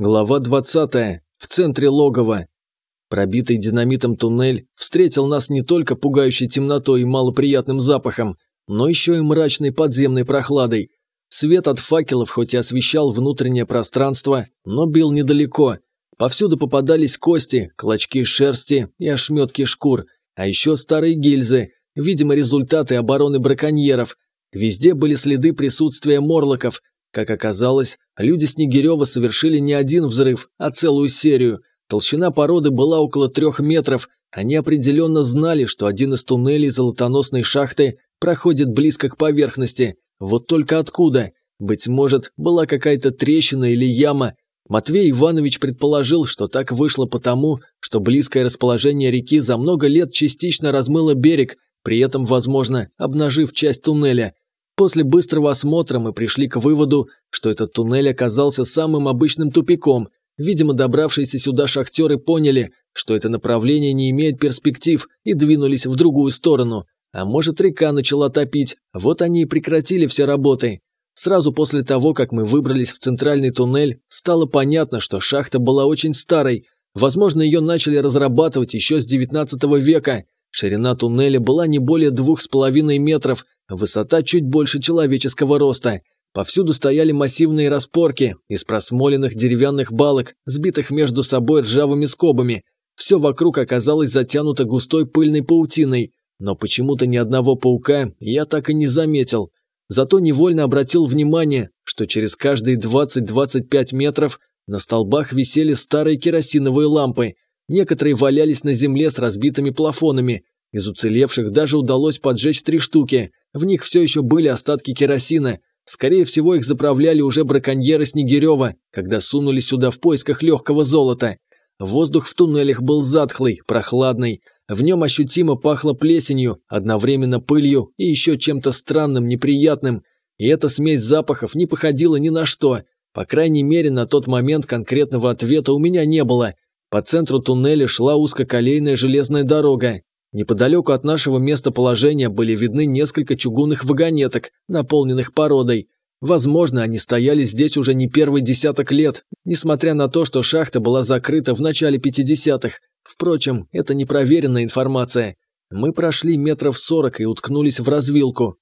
Глава 20. В центре логова. Пробитый динамитом туннель встретил нас не только пугающей темнотой и малоприятным запахом, но еще и мрачной подземной прохладой. Свет от факелов хоть и освещал внутреннее пространство, но бил недалеко. Повсюду попадались кости, клочки шерсти и ошметки шкур, а еще старые гильзы, видимо, результаты обороны браконьеров. Везде были следы присутствия морлоков, как оказалось, люди Снегирева совершили не один взрыв, а целую серию. Толщина породы была около трех метров. Они определенно знали, что один из туннелей золотоносной шахты проходит близко к поверхности. Вот только откуда? Быть может, была какая-то трещина или яма. Матвей Иванович предположил, что так вышло потому, что близкое расположение реки за много лет частично размыло берег, при этом, возможно, обнажив часть туннеля. После быстрого осмотра мы пришли к выводу, что этот туннель оказался самым обычным тупиком. Видимо, добравшиеся сюда шахтеры поняли, что это направление не имеет перспектив и двинулись в другую сторону. А может, река начала топить, вот они и прекратили все работы. Сразу после того, как мы выбрались в центральный туннель, стало понятно, что шахта была очень старой. Возможно, ее начали разрабатывать еще с 19 века. Ширина туннеля была не более двух с половиной метров, Высота чуть больше человеческого роста. Повсюду стояли массивные распорки из просмоленных деревянных балок, сбитых между собой ржавыми скобами. Все вокруг оказалось затянуто густой пыльной паутиной, но почему-то ни одного паука я так и не заметил. Зато невольно обратил внимание, что через каждые 20-25 метров на столбах висели старые керосиновые лампы. Некоторые валялись на земле с разбитыми плафонами. Из уцелевших даже удалось поджечь три штуки, в них все еще были остатки керосина. Скорее всего, их заправляли уже браконьеры Снегирева, когда сунули сюда в поисках легкого золота. Воздух в туннелях был затхлый, прохладный. В нем ощутимо пахло плесенью, одновременно пылью и еще чем-то странным, неприятным. И эта смесь запахов не походила ни на что. По крайней мере, на тот момент конкретного ответа у меня не было. По центру туннеля шла узкоколейная железная дорога. Неподалеку от нашего местоположения были видны несколько чугунных вагонеток, наполненных породой. Возможно, они стояли здесь уже не первый десяток лет, несмотря на то, что шахта была закрыта в начале 50-х. Впрочем, это непроверенная информация. Мы прошли метров сорок и уткнулись в развилку.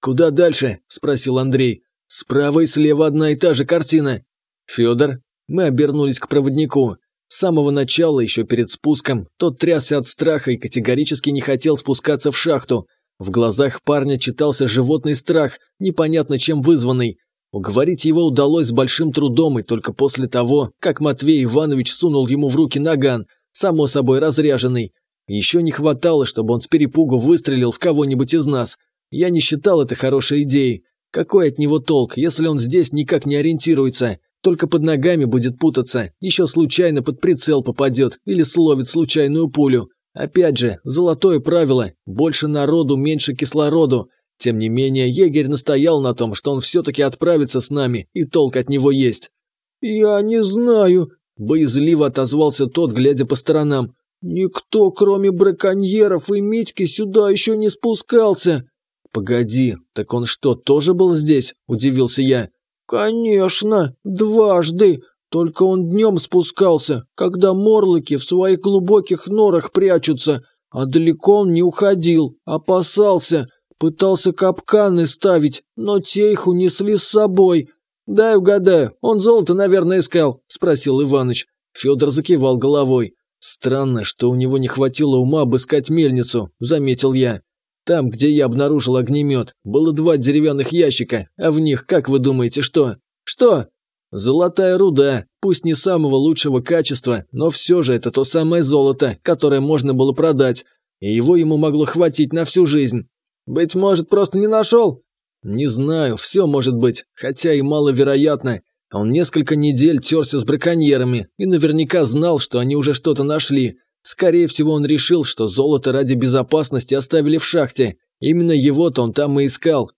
«Куда дальше?» – спросил Андрей. «Справа и слева одна и та же картина». «Федор?» Мы обернулись к проводнику. С самого начала, еще перед спуском, тот трясся от страха и категорически не хотел спускаться в шахту. В глазах парня читался животный страх, непонятно чем вызванный. Уговорить его удалось с большим трудом и только после того, как Матвей Иванович сунул ему в руки наган, само собой разряженный. Еще не хватало, чтобы он с перепугу выстрелил в кого-нибудь из нас. Я не считал это хорошей идеей. Какой от него толк, если он здесь никак не ориентируется? Только под ногами будет путаться, еще случайно под прицел попадет или словит случайную пулю. Опять же, золотое правило – больше народу, меньше кислороду. Тем не менее, егерь настоял на том, что он все-таки отправится с нами, и толк от него есть. «Я не знаю», – боязливо отозвался тот, глядя по сторонам. «Никто, кроме браконьеров и Митьки, сюда еще не спускался». «Погоди, так он что, тоже был здесь?» – удивился я. «Конечно, дважды. Только он днем спускался, когда морлоки в своих глубоких норах прячутся, а далеко он не уходил, опасался, пытался капканы ставить, но те их унесли с собой. Дай угадаю, он золото, наверное, искал?» – спросил Иваныч. Федор закивал головой. «Странно, что у него не хватило ума обыскать мельницу», – заметил я. Там, где я обнаружил огнемет, было два деревянных ящика, а в них, как вы думаете, что? Что? Золотая руда, пусть не самого лучшего качества, но все же это то самое золото, которое можно было продать, и его ему могло хватить на всю жизнь. Быть может, просто не нашел? Не знаю, все может быть, хотя и маловероятно. Он несколько недель терся с браконьерами и наверняка знал, что они уже что-то нашли, Скорее всего, он решил, что золото ради безопасности оставили в шахте. Именно его-то он там и искал.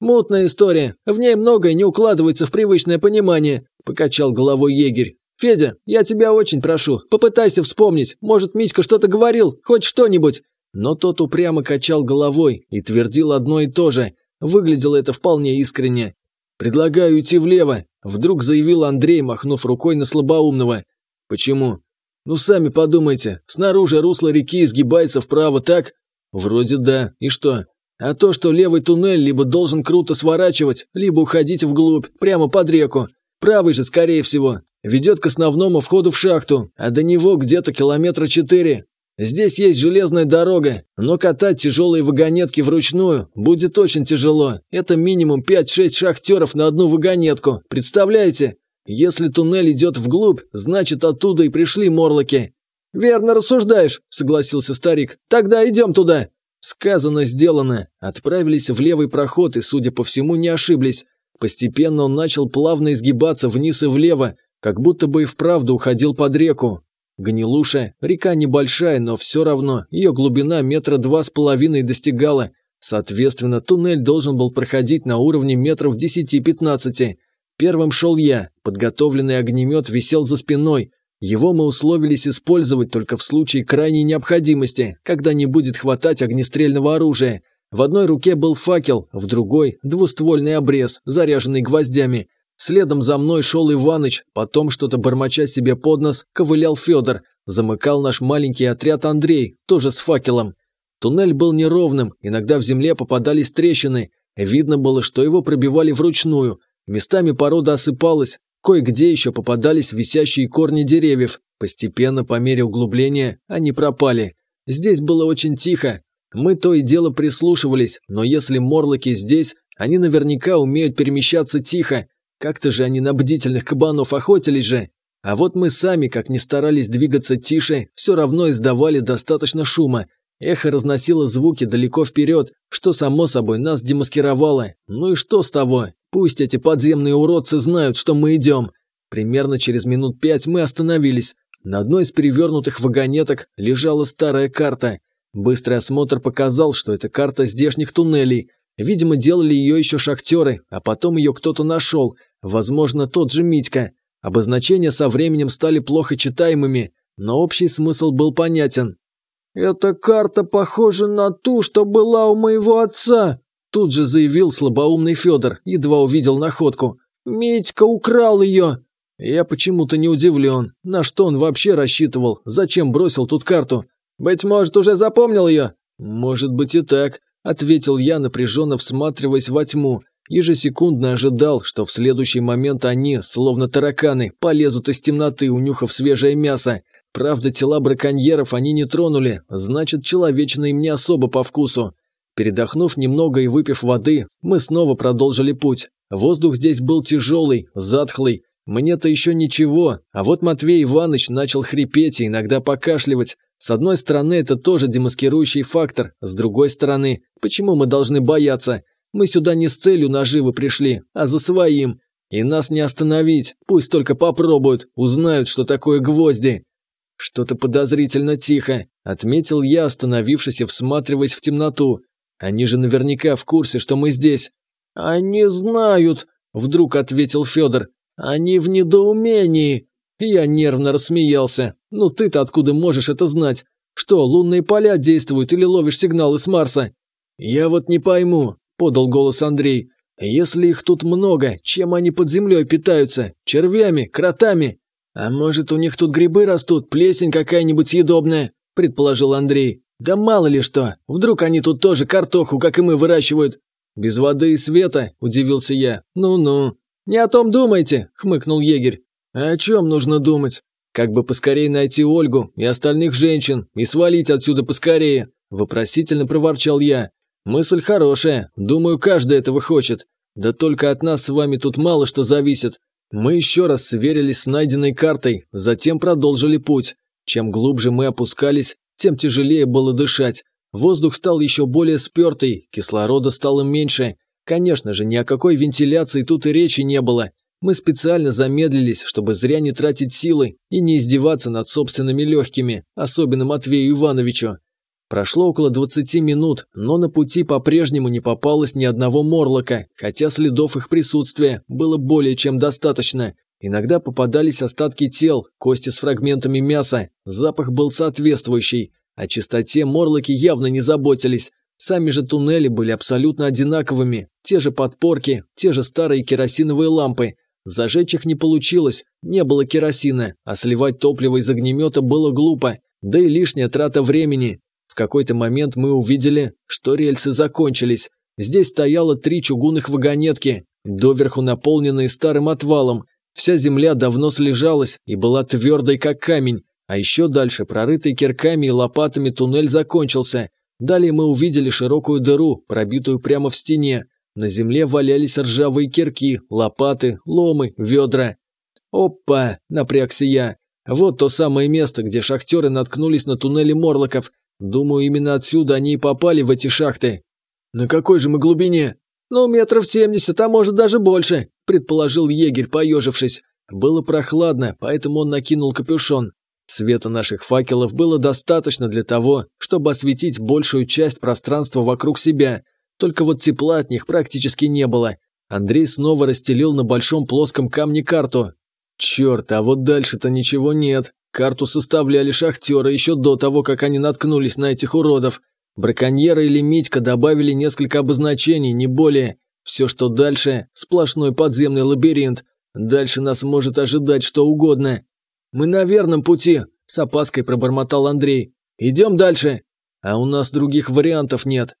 «Мутная история. В ней многое не укладывается в привычное понимание», – покачал головой егерь. «Федя, я тебя очень прошу, попытайся вспомнить. Может, Митька что-то говорил, хоть что-нибудь». Но тот упрямо качал головой и твердил одно и то же. Выглядело это вполне искренне. «Предлагаю идти влево», – вдруг заявил Андрей, махнув рукой на слабоумного. «Почему?» «Ну, сами подумайте, снаружи русло реки изгибается вправо, так?» «Вроде да. И что?» «А то, что левый туннель либо должен круто сворачивать, либо уходить вглубь, прямо под реку. Правый же, скорее всего, ведет к основному входу в шахту, а до него где-то километра четыре. Здесь есть железная дорога, но катать тяжелые вагонетки вручную будет очень тяжело. Это минимум 5-6 шахтеров на одну вагонетку, представляете? Если туннель идет вглубь, значит оттуда и пришли морлоки. «Верно рассуждаешь», – согласился старик. «Тогда идем туда». Сказано, сделано. Отправились в левый проход и, судя по всему, не ошиблись. Постепенно он начал плавно изгибаться вниз и влево, как будто бы и вправду уходил под реку. Гнилуша, река небольшая, но все равно, ее глубина метра два с половиной достигала. Соответственно, туннель должен был проходить на уровне метров 10-15. Первым шел я, подготовленный огнемет висел за спиной. Его мы условились использовать только в случае крайней необходимости, когда не будет хватать огнестрельного оружия. В одной руке был факел, в другой – двуствольный обрез, заряженный гвоздями. Следом за мной шел Иваныч, потом что-то бормоча себе под нос, ковылял Федор. Замыкал наш маленький отряд Андрей, тоже с факелом. Туннель был неровным, иногда в земле попадались трещины. Видно было, что его пробивали вручную. Местами порода осыпалась, кое-где еще попадались висящие корни деревьев. Постепенно, по мере углубления, они пропали. Здесь было очень тихо. Мы то и дело прислушивались, но если морлоки здесь, они наверняка умеют перемещаться тихо. Как-то же они на бдительных кабанов охотились же. А вот мы сами, как ни старались двигаться тише, все равно издавали достаточно шума. Эхо разносило звуки далеко вперед, что само собой нас демаскировало. Ну и что с того? Пусть эти подземные уродцы знают, что мы идем. Примерно через минут пять мы остановились. На одной из перевернутых вагонеток лежала старая карта. Быстрый осмотр показал, что это карта здешних туннелей. Видимо, делали ее еще шахтеры, а потом ее кто-то нашел, Возможно, тот же Митька. Обозначения со временем стали плохо читаемыми, но общий смысл был понятен. «Эта карта похожа на ту, что была у моего отца», тут же заявил слабоумный Федор, едва увидел находку. «Митька украл ее!» Я почему-то не удивлен. На что он вообще рассчитывал? Зачем бросил тут карту? «Быть может, уже запомнил ее?» «Может быть и так», – ответил я, напряженно всматриваясь во тьму. Ежесекундно ожидал, что в следующий момент они, словно тараканы, полезут из темноты, унюхав свежее мясо. Правда, тела браконьеров они не тронули, значит, человечина им не особо по вкусу. Передохнув немного и выпив воды, мы снова продолжили путь. Воздух здесь был тяжелый, затхлый. Мне-то еще ничего, а вот Матвей Иванович начал хрипеть и иногда покашливать. С одной стороны, это тоже демаскирующий фактор, с другой стороны, почему мы должны бояться? Мы сюда не с целью наживы пришли, а за своим. И нас не остановить, пусть только попробуют, узнают, что такое гвозди. Что-то подозрительно тихо, отметил я, остановившись и всматриваясь в темноту. Они же наверняка в курсе, что мы здесь. Они знают, вдруг ответил Федор. Они в недоумении. Я нервно рассмеялся. Ну ты-то откуда можешь это знать? Что, лунные поля действуют или ловишь сигналы с Марса? Я вот не пойму, подал голос Андрей. «Если их тут много, чем они под землей питаются? Червями? Кротами? А может, у них тут грибы растут, плесень какая-нибудь съедобная?» – предположил Андрей. «Да мало ли что, вдруг они тут тоже картоху, как и мы, выращивают?» «Без воды и света?» – удивился я. «Ну-ну». «Не о том думайте», – хмыкнул егерь. «А о чем нужно думать? Как бы поскорее найти Ольгу и остальных женщин и свалить отсюда поскорее?» – вопросительно проворчал я. Мысль хорошая, думаю, каждый этого хочет. Да только от нас с вами тут мало что зависит. Мы еще раз сверились с найденной картой, затем продолжили путь. Чем глубже мы опускались, тем тяжелее было дышать. Воздух стал еще более спертый, кислорода стало меньше. Конечно же, ни о какой вентиляции тут и речи не было. Мы специально замедлились, чтобы зря не тратить силы и не издеваться над собственными легкими, особенно Матвею Ивановичу. Прошло около 20 минут, но на пути по-прежнему не попалось ни одного морлока, хотя следов их присутствия было более чем достаточно. Иногда попадались остатки тел, кости с фрагментами мяса, запах был соответствующий. О чистоте морлоки явно не заботились. Сами же туннели были абсолютно одинаковыми, те же подпорки, те же старые керосиновые лампы. Зажечь их не получилось, не было керосина, а сливать топливо из огнемета было глупо, да и лишняя трата времени. В какой-то момент мы увидели, что рельсы закончились. Здесь стояло три чугунных вагонетки, доверху наполненные старым отвалом. Вся земля давно слежалась и была твердой, как камень. А еще дальше, прорытый кирками и лопатами, туннель закончился. Далее мы увидели широкую дыру, пробитую прямо в стене. На земле валялись ржавые кирки, лопаты, ломы, ведра. «Опа!» – напрягся я. «Вот то самое место, где шахтеры наткнулись на туннели Морлоков. Думаю, именно отсюда они и попали в эти шахты». «На какой же мы глубине?» «Ну, метров семьдесят, а может даже больше», – предположил егерь, поежившись. Было прохладно, поэтому он накинул капюшон. Света наших факелов было достаточно для того, чтобы осветить большую часть пространства вокруг себя, только вот тепла от них практически не было. Андрей снова расстелил на большом плоском камне карту. Черт, а вот дальше-то ничего нет. Карту составляли шахтеры еще до того, как они наткнулись на этих уродов. Браконьеры или Митька добавили несколько обозначений, не более. Все, что дальше – сплошной подземный лабиринт. Дальше нас может ожидать что угодно. «Мы на верном пути», – с опаской пробормотал Андрей. «Идем дальше». «А у нас других вариантов нет».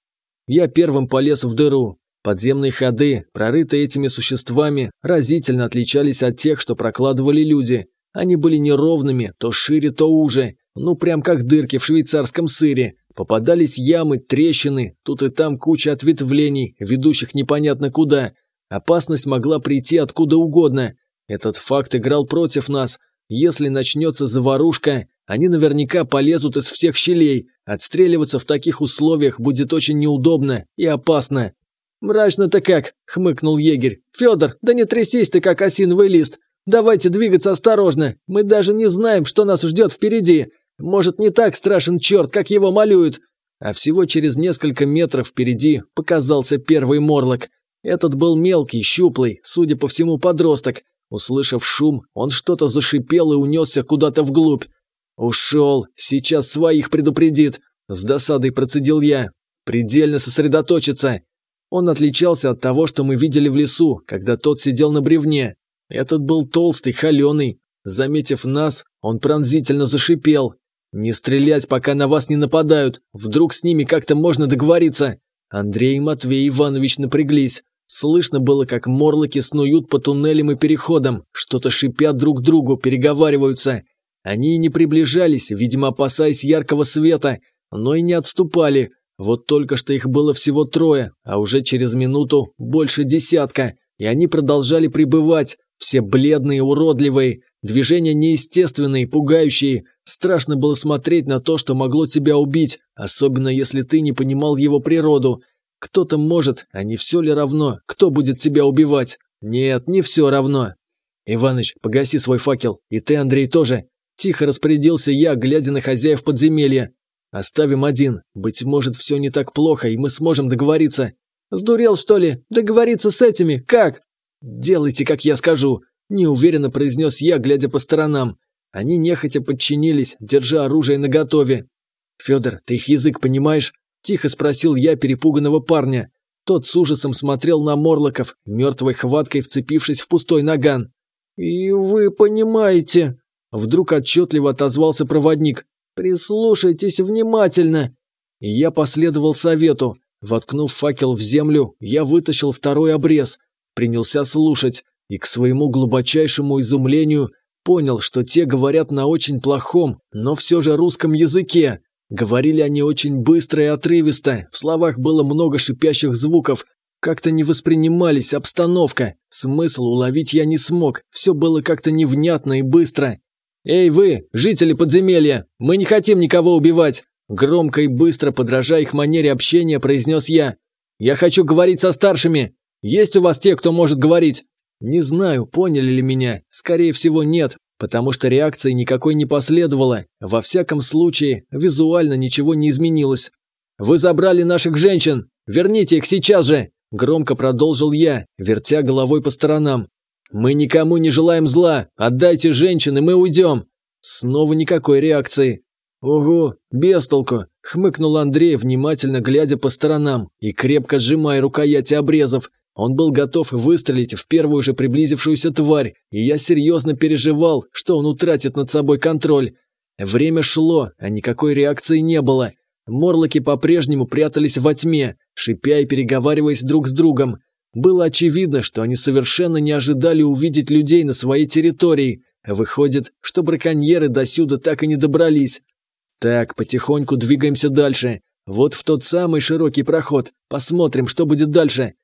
Я первым полез в дыру. Подземные ходы, прорытые этими существами, разительно отличались от тех, что прокладывали люди. Они были неровными, то шире, то уже, ну прям как дырки в швейцарском сыре. Попадались ямы, трещины, тут и там куча ответвлений, ведущих непонятно куда. Опасность могла прийти откуда угодно. Этот факт играл против нас. Если начнется заварушка, они наверняка полезут из всех щелей. Отстреливаться в таких условиях будет очень неудобно и опасно. «Мрачно-то как!» – хмыкнул егерь. «Федор, да не трясись ты, как осиновый лист! Давайте двигаться осторожно! Мы даже не знаем, что нас ждет впереди! Может, не так страшен черт, как его малюют. А всего через несколько метров впереди показался первый морлок. Этот был мелкий, щуплый, судя по всему, подросток. Услышав шум, он что-то зашипел и унесся куда-то вглубь. «Ушел, сейчас своих предупредит», – с досадой процедил я. «Предельно сосредоточиться». Он отличался от того, что мы видели в лесу, когда тот сидел на бревне. Этот был толстый, холеный. Заметив нас, он пронзительно зашипел. «Не стрелять, пока на вас не нападают. Вдруг с ними как-то можно договориться». Андрей и Матвей Иванович напряглись. Слышно было, как морлоки снуют по туннелям и переходам, что-то шипят друг другу, переговариваются. Они и не приближались, видимо, опасаясь яркого света, но и не отступали. Вот только что их было всего трое, а уже через минуту больше десятка, и они продолжали пребывать, все бледные, уродливые, движения неестественные, пугающие, Страшно было смотреть на то, что могло тебя убить, особенно если ты не понимал его природу. Кто-то может, а не все ли равно, кто будет тебя убивать? Нет, не все равно. Иваныч, погаси свой факел, и ты, Андрей, тоже. Тихо распорядился я, глядя на хозяев подземелья. Оставим один, быть может, все не так плохо, и мы сможем договориться. Сдурел, что ли? Договориться с этими? Как? Делайте, как я скажу, неуверенно произнес я, глядя по сторонам. Они нехотя подчинились, держа оружие наготове. «Федор, ты их язык понимаешь?» – тихо спросил я перепуганного парня. Тот с ужасом смотрел на Морлоков, мертвой хваткой вцепившись в пустой наган. «И вы понимаете?» Вдруг отчетливо отозвался проводник. «Прислушайтесь внимательно!» И я последовал совету. Воткнув факел в землю, я вытащил второй обрез, принялся слушать, и к своему глубочайшему изумлению понял, что те говорят на очень плохом, но все же русском языке. Говорили они очень быстро и отрывисто, в словах было много шипящих звуков, как-то не воспринимались обстановка, смысл уловить я не смог, все было как-то невнятно и быстро. «Эй вы, жители подземелья, мы не хотим никого убивать!» Громко и быстро, подражая их манере общения, произнес я. «Я хочу говорить со старшими. Есть у вас те, кто может говорить? Не знаю, поняли ли меня. Скорее всего, нет, потому что реакции никакой не последовало. Во всяком случае, визуально ничего не изменилось. «Вы забрали наших женщин! Верните их сейчас же!» Громко продолжил я, вертя головой по сторонам. «Мы никому не желаем зла! Отдайте женщин, и мы уйдем!» Снова никакой реакции. «Ого, без толку!» – хмыкнул Андрей, внимательно глядя по сторонам и крепко сжимая рукояти обрезов. Он был готов выстрелить в первую же приблизившуюся тварь, и я серьезно переживал, что он утратит над собой контроль. Время шло, а никакой реакции не было. Морлоки по-прежнему прятались во тьме, шипя и переговариваясь друг с другом. Было очевидно, что они совершенно не ожидали увидеть людей на своей территории. Выходит, что браконьеры досюда так и не добрались. Так, потихоньку двигаемся дальше. Вот в тот самый широкий проход. Посмотрим, что будет дальше.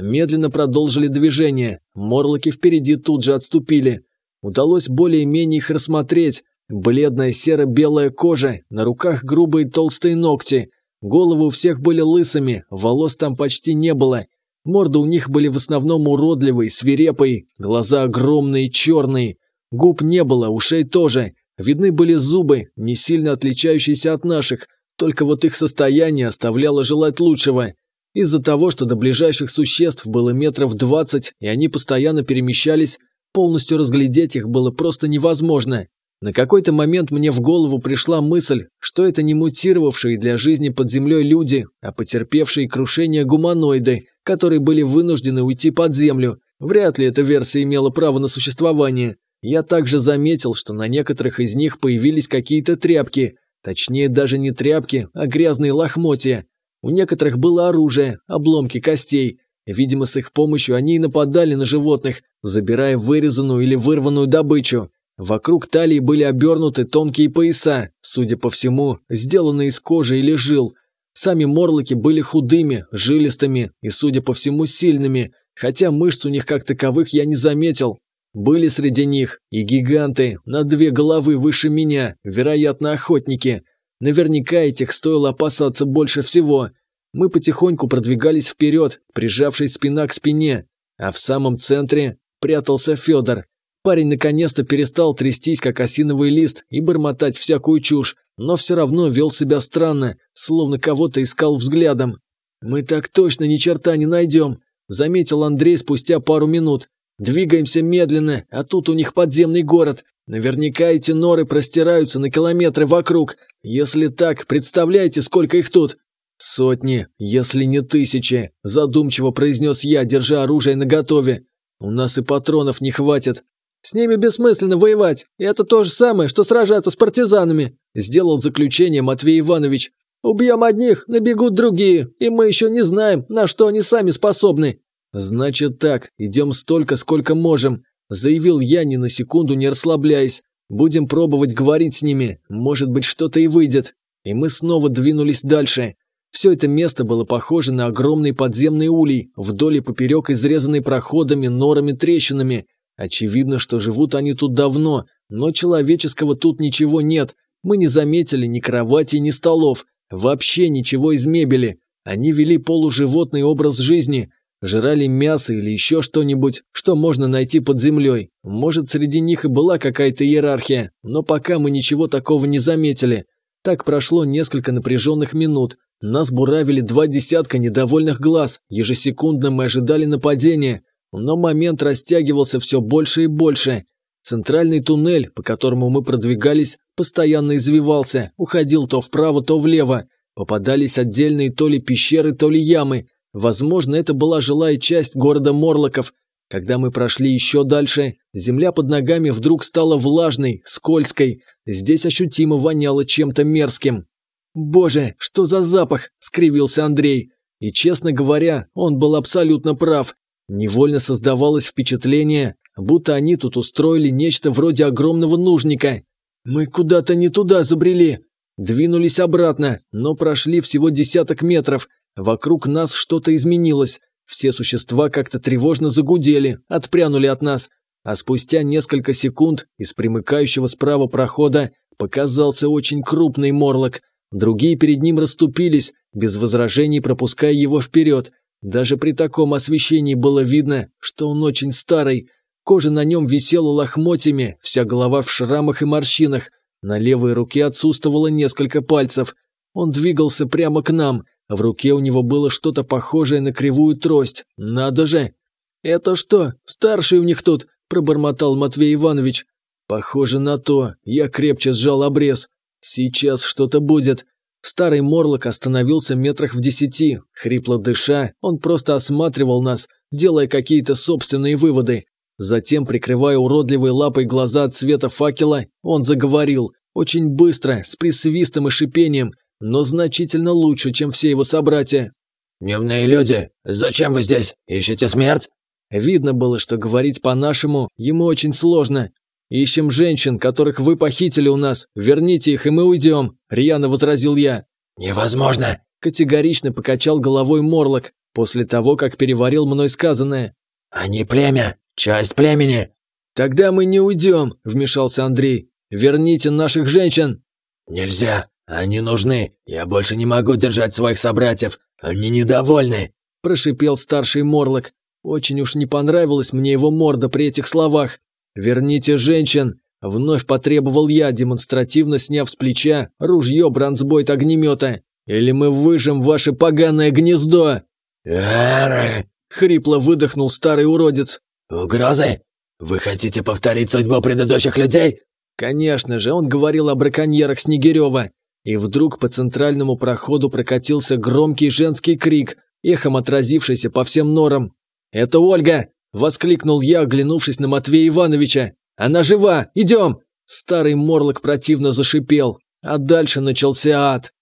Медленно продолжили движение. Морлоки впереди тут же отступили. Удалось более-менее их рассмотреть. Бледная серо-белая кожа, на руках грубые толстые ногти. Головы у всех были лысыми, волос там почти не было. Морды у них были в основном уродливые, свирепые, глаза огромные, черные. Губ не было, ушей тоже. Видны были зубы, не сильно отличающиеся от наших, только вот их состояние оставляло желать лучшего. Из-за того, что до ближайших существ было метров двадцать, и они постоянно перемещались, полностью разглядеть их было просто невозможно. На какой-то момент мне в голову пришла мысль, что это не мутировавшие для жизни под землей люди, а потерпевшие крушение гуманоиды, которые были вынуждены уйти под землю. Вряд ли эта версия имела право на существование. Я также заметил, что на некоторых из них появились какие-то тряпки, точнее даже не тряпки, а грязные лохмотья. У некоторых было оружие, обломки костей. Видимо, с их помощью они и нападали на животных, забирая вырезанную или вырванную добычу. Вокруг талии были обернуты тонкие пояса, судя по всему, сделанные из кожи или жил. Сами морлоки были худыми, жилистыми и, судя по всему, сильными, хотя мышц у них как таковых я не заметил. Были среди них и гиганты, на две головы выше меня, вероятно, охотники. Наверняка этих стоило опасаться больше всего. Мы потихоньку продвигались вперед, прижавшись спина к спине, а в самом центре прятался Федор. Парень наконец-то перестал трястись, как осиновый лист, и бормотать всякую чушь, но все равно вел себя странно, словно кого-то искал взглядом. «Мы так точно ни черта не найдем», – заметил Андрей спустя пару минут. «Двигаемся медленно, а тут у них подземный город. Наверняка эти норы простираются на километры вокруг. Если так, представляете, сколько их тут?» «Сотни, если не тысячи», – задумчиво произнес я, держа оружие наготове. «У нас и патронов не хватит». «С ними бессмысленно воевать, это то же самое, что сражаться с партизанами», – сделал заключение Матвей Иванович. «Убьем одних, набегут другие, и мы еще не знаем, на что они сами способны». «Значит так, идем столько, сколько можем заявил я, ни на секунду не расслабляясь. Будем пробовать говорить с ними, может быть, что-то и выйдет. И мы снова двинулись дальше. Все это место было похоже на огромный подземный улей, вдоль и поперек изрезанный проходами, норами, трещинами. Очевидно, что живут они тут давно, но человеческого тут ничего нет. Мы не заметили ни кровати, ни столов, вообще ничего из мебели. Они вели полуживотный образ жизни, Жрали мясо или еще что-нибудь, что можно найти под землей. Может, среди них и была какая-то иерархия, но пока мы ничего такого не заметили. Так прошло несколько напряженных минут. Нас буравили два десятка недовольных глаз, ежесекундно мы ожидали нападения. Но момент растягивался все больше и больше. Центральный туннель, по которому мы продвигались, постоянно извивался, уходил то вправо, то влево. Попадались отдельные то ли пещеры, то ли ямы, Возможно, это была жилая часть города Морлоков. Когда мы прошли еще дальше, земля под ногами вдруг стала влажной, скользкой. Здесь ощутимо воняло чем-то мерзким. «Боже, что за запах!» – скривился Андрей. И, честно говоря, он был абсолютно прав. Невольно создавалось впечатление, будто они тут устроили нечто вроде огромного нужника. Мы куда-то не туда забрели. Двинулись обратно, но прошли всего десяток метров – Вокруг нас что-то изменилось. Все существа как-то тревожно загудели, отпрянули от нас. А спустя несколько секунд из примыкающего справа прохода показался очень крупный морлок. Другие перед ним расступились, без возражений пропуская его вперед. Даже при таком освещении было видно, что он очень старый. Кожа на нем висела лохмотьями, вся голова в шрамах и морщинах. На левой руке отсутствовало несколько пальцев. Он двигался прямо к нам, в руке у него было что-то похожее на кривую трость. Надо же! «Это что, старший у них тут?» – пробормотал Матвей Иванович. «Похоже на то. Я крепче сжал обрез. Сейчас что-то будет. Старый Морлок остановился метрах в десяти. Хрипло дыша, он просто осматривал нас, делая какие-то собственные выводы. Затем, прикрывая уродливой лапой глаза от света факела, он заговорил. Очень быстро, с присвистом и шипением, но значительно лучше, чем все его собратья. «Дневные люди, зачем вы здесь? Ищете смерть?» Видно было, что говорить по-нашему ему очень сложно. «Ищем женщин, которых вы похитили у нас. Верните их, и мы уйдем», – рьяно возразил я. «Невозможно!» – категорично покачал головой Морлок, после того, как переварил мной сказанное. «Они племя, часть племени». «Тогда мы не уйдем», – вмешался Андрей. «Верните наших женщин». «Нельзя, они нужны. Я больше не могу держать своих собратьев. Они недовольны», – прошипел старший Морлок. Очень уж не понравилась мне его морда при этих словах. «Верните женщин!» – вновь потребовал я, демонстративно сняв с плеча ружье бронзбойт огнемета. «Или мы выжим ваше поганое гнездо!» «Эры!» – хрипло выдохнул старый уродец. «Угрозы? Вы хотите повторить судьбу предыдущих людей?» Конечно же, он говорил о браконьерах Снегирева. И вдруг по центральному проходу прокатился громкий женский крик, эхом отразившийся по всем норам. «Это Ольга!» – воскликнул я, оглянувшись на Матвея Ивановича. «Она жива! Идем!» Старый морлок противно зашипел, а дальше начался ад.